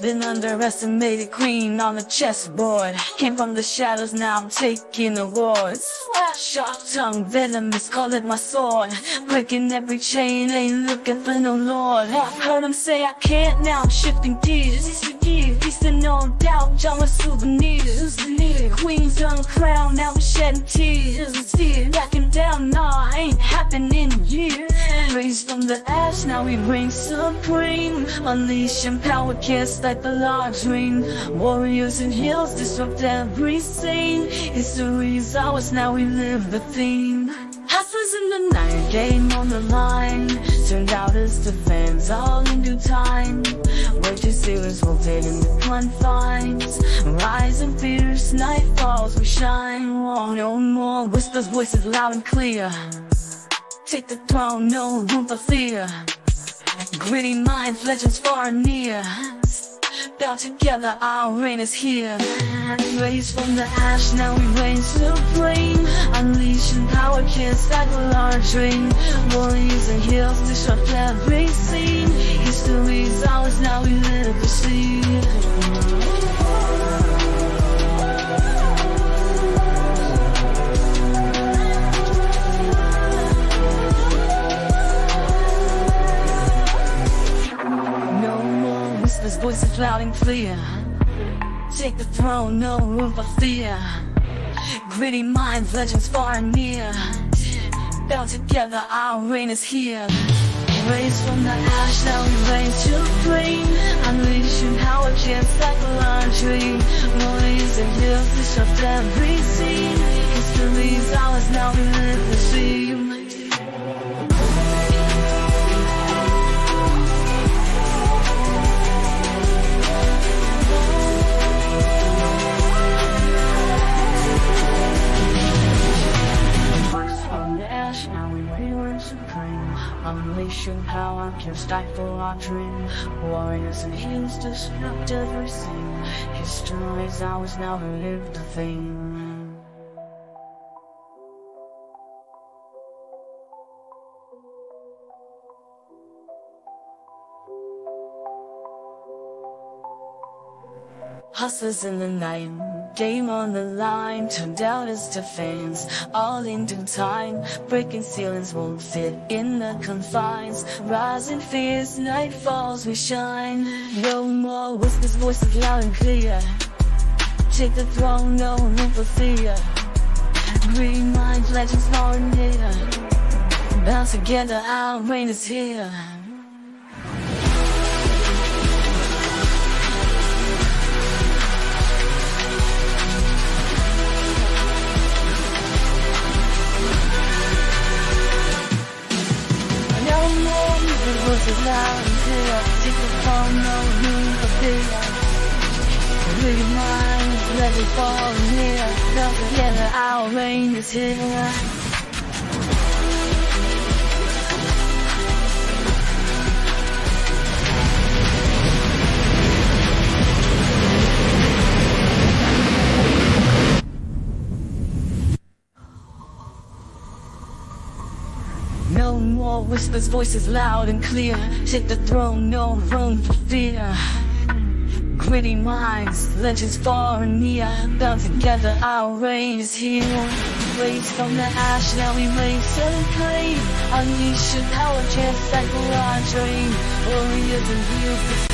been underestimated queen on the chessboard. Came from the shadows, now I'm taking awards. Sharp tongue, venomous, call it my sword. Breaking every chain, ain't looking for no lord. I've heard them say I can't now, I'm shifting gears. Peace and no doubt, John with souvenirs. Queens uncrowned, now I'm shedding tears. Backing down, nah, ain't happening in years. Raised from the ash, now we reign supreme. Unleashing power, can't stifle our dream. Warriors in heels disrupt every scene. History's ours, now we live the theme. Hustlers in the night, game on the line. Turned out as the fans all in due time. Wait to ceilings rotating the confines. Rising fierce, night falls, we shine. Oh, no more whispers, voices loud and clear. Take the throne, no room for fear. Gritty minds, legends far and near. Bound together, our reign is here. Raised from the ash, now we reign supreme. Unleashing power, can't stifle our dream. Warriors and heroes disrupt every scene. History's ours, now we live to see. More whispers, voices loud and clear. Take the throne, no room for fear. Gritty minds, legends far and near. Bound together, our reign is here. Raised from the ash, now we reign supreme. Unleashing power, can't cycle our dream. Warriors and heroes disrupt every scene. History's ours, now we Unleashing power, can stifle our dream. Warriors and heroes disrupt everything. History's ours, now we live the thing. Hustlers in the night, game on the line, turned out as defense, all in due time. Breaking ceilings won't fit in the confines. Rising fears, night falls, we shine. No more whispers, voices loud and clear. Take the throne, no room for fear. Green minds, legends far and near. Bound together, our reign is here. Voices loud and clear. The phone, no room for fear. Read minds, it fall near. Together, our reign is here. No more whispers, voices loud and clear. Take the throne, no room for fear. Gritty minds, legends far and near. Bound together, our reign is here. Raised from the ash, now we raise supreme. Unleash your power, can't cycle our dream. Warriors and heroes.